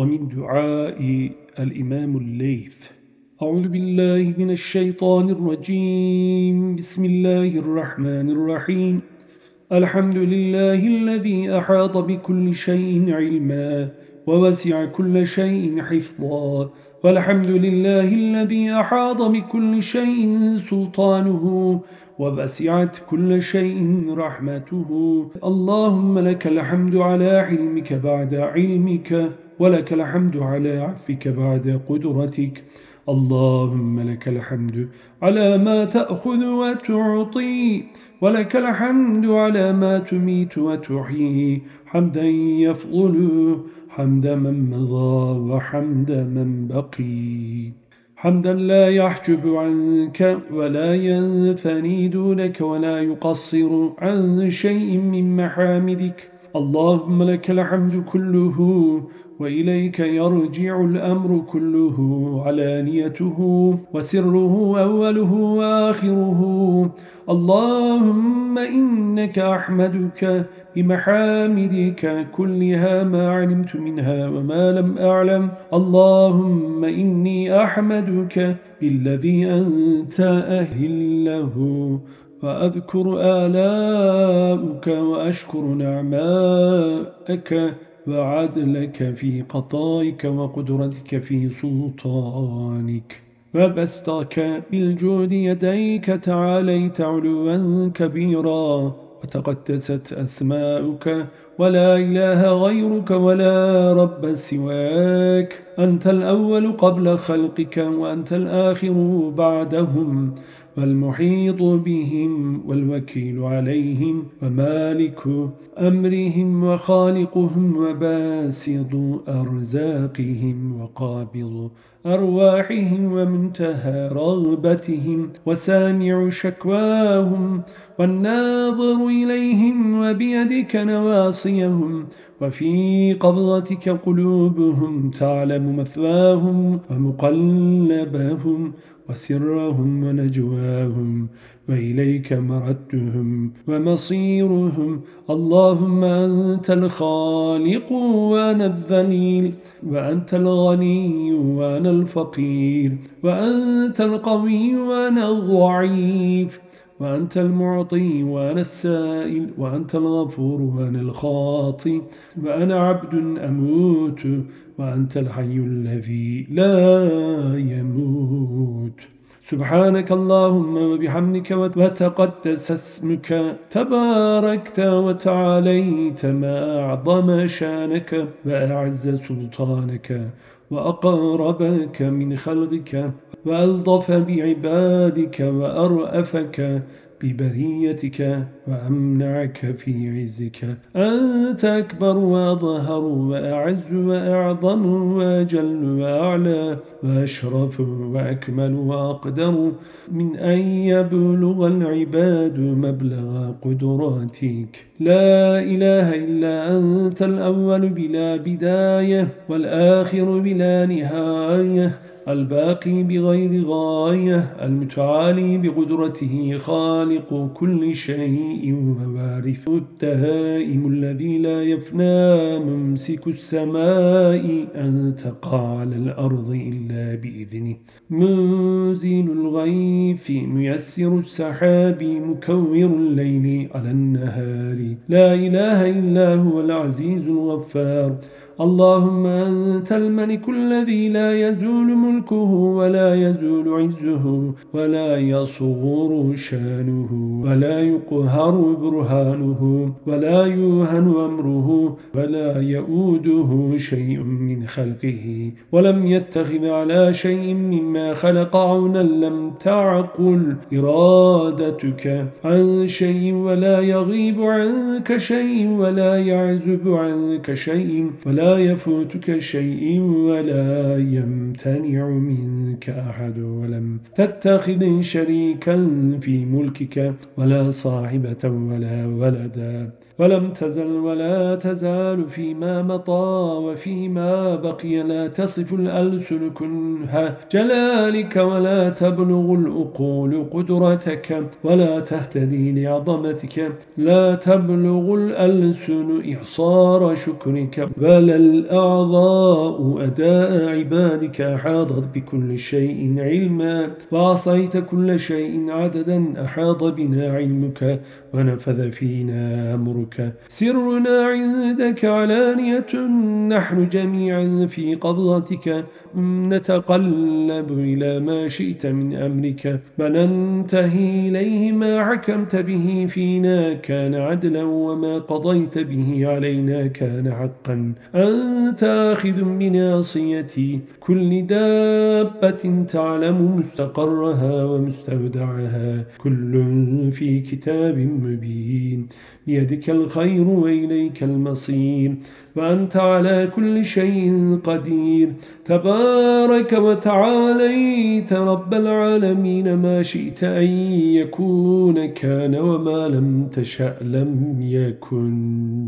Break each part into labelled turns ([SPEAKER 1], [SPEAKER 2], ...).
[SPEAKER 1] ومن دعاء الإمام الليث. أعوذ بالله من الشيطان الرجيم. بسم الله الرحمن الرحيم. الحمد لله الذي أحاط بكل شيء علما ووسع كل شيء حفظا. والحمد لله الذي أحاط بكل شيء سلطانه وبسعت كل شيء رحمته. اللهم لك الحمد على علمك بعد علمك ولك الحمد على عفك بعد قدرتك. اللهم لك الحمد على ما تأخذ وتعطي ولك الحمد على ما تميت وتحيي. حمدا يفضل حمد من مضى وحمد من بقي. حمدا لا يحجب عنك ولا ينثني دونك ولا يقصر عن شيء من محامدك. اللهم لك الحمد كله وإليك يرجع الأمر كله علانيته وسره أوله وآخره. اللهم إنك أحمدك بمحامدك كلها ما علمت منها وما لم أعلم. اللهم إني أحمدك بالذي أنت أهل له وأذكر آلاؤك وأشكر نعماءك وعدلك في قطائك وقدرتك في سلطانك. وبستك بالجود يديك تعاليت علوا كبيرا. وتقدست أسماؤك ولا إله غيرك ولا رب سواك. أنت الأول قبل خلقك وأنت الآخر بعدهم. والمحيط بهم والوكيل عليهم ومالك أمرهم وخالقهم وباسط أرزاقهم وقابض أرواحهم ومنتهى رغبتهم وسامع شكواهم والناظر إليهم وبيدك نواصيهم وفي قبضتك قلوبهم تعلم مثواهم ومقلبهم وسرهم ونجواهم وإليك مردهم ومصيرهم اللهم أنت الخالق وأنا الذليل وأنت الغني وأنا الفقير وأنت القوي وأنا الضعيف وأنت المعطي وأنا السائل وأنت الغفور وأنا الخاطي وأنا عبد أموت وأنت الحي الذي لا يموت. سبحانك اللهم وبحمدك وتقدس اسمك. تباركت وتعاليت ما أعظم شأنك وأعز سلطانك. وأقربك من خلقك وألطف بعبادك وأرأفك ببريتك وأمنعك في عزك. أنت أكبر وأظهر وأعز وأعظم وأجل وأعلى وأشرف وأكمل وأقدر من أن يبلغ العباد مبلغ قدراتك. لا إله إلا أنت الأول بلا بداية والآخر بلا نهاية. الباقي بغير غاية المتعالي بقدرته خالق كل شيء ووارث التهائم الذي لا يفنى ممسك السماء أن تقع على الأرض إلا بإذنه. منزل الغيث ميسر السحاب مكور الليل على النهار. لا إله إلا هو العزيز الغفار. اللهم أنت الملك الذي لا يزول ملكه ولا يزول عزه ولا يصغر شأنه ولا يقهر برهانه ولا يوهن أمره ولا يؤوده شيء من خلقه ولم يتخذ على شيء مما خلق عونا لم تعقل إرادتك عن شيء ولا يغيب عنك شيء ولا يعزب عنك شيء ولا يفوتك شيء ولا يمتنع منك أحد ولم تتخذ شريكا في ملكك ولا صاحبة ولا ولدا. ولم تزل ولا تزال فيما مطى وفيما بقي لا تصف الألسن كنها جلالك ولا تبلغ الأقول قدرتك ولا تهتدي لعظمتك. لا تبلغ الألسن إعصار شكرك. ولا الأعضاء أداء عبادك أحاطت بكل شيء علما. وعصيت كل شيء عددا أحاط بنا علمك ونفذ فينا أمرك. سرنا عندك علانية نحن جميعا في قبضتك. نتقلب إلى ما شئت من أمرك. وننتهي إليه ما حكمت به فينا. كان عدلا وما قضيت به علينا. كان حقا. أنت آخذ بناصيتي. كل دابة تعلم مستقرها ومستودعها. كل في كتاب مبين. بيدك الخير وإليك المصير وأنت على كل شيء قدير. تبارك وتعاليت رب العالمين ما شئت أن يكون كان وما لم تشأ لم يكن.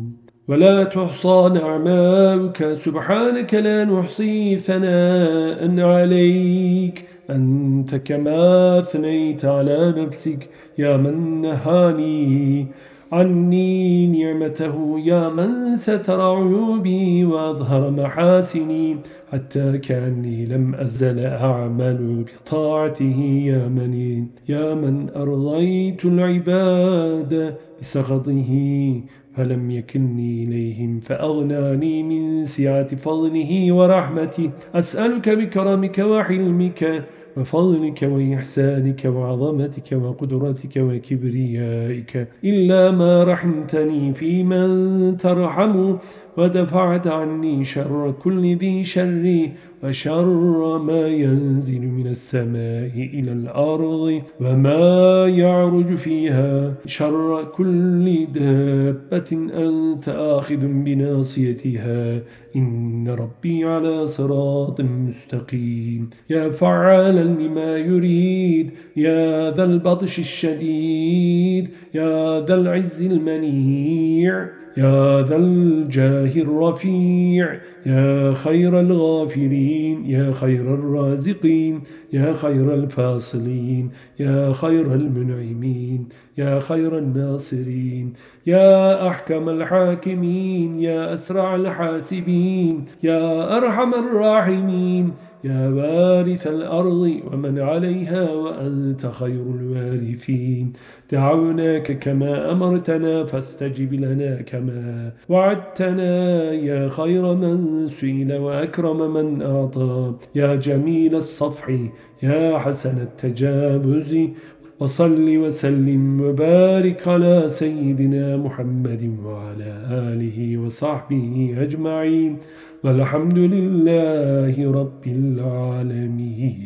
[SPEAKER 1] ولا تحصى نعماك سبحانك لا نحصي ثناء عليك. أنت كما أثنيت على نفسك يا من نهاني. عني نعمته يا من ستر عيوبي وأظهر محاسني حتى كأني لم أزل أعمل بطاعته. يا من يا من أرضيت العباد بسخطه فلم يكلني إليهم فأغناني من سعة فضله ورحمته. أسألك بكرمك وحلمك وفضلك وإحسانك وعظمتك وقدرتك وكبريائك إلا ما رحمتني في من ترحم ودفعت عني شر كل ذي شر وشر ما ينزل من السماء إلى الأرض وما يعرج فيها شر كل دابة أنت آخذ بناصيتها إن ربي على صراط مستقيم يا فعالا لما يريد يا ذا البطش الشديد يا ذا العز المنيع يا ذا الجاه الرفيع يا خير الغافرين يا خير الرازقين يا خير الفاصلين يا خير المنعمين يا خير الناصرين يا أحكم الحاكمين يا أسرع الحاسبين يا أرحم الراحمين يا وارث الأرض ومن عليها وأنت خير الوارثين. دعوناك كما أمرتنا فاستجب لنا كما وعدتنا. يا خير من سئل وأكرم من أعطى. يا جميل الصفح يا حسن التجابز وصل وسلم وبارك على سيدنا محمد وعلى آله وصحبه أجمعين والحمد لله رب العالمين.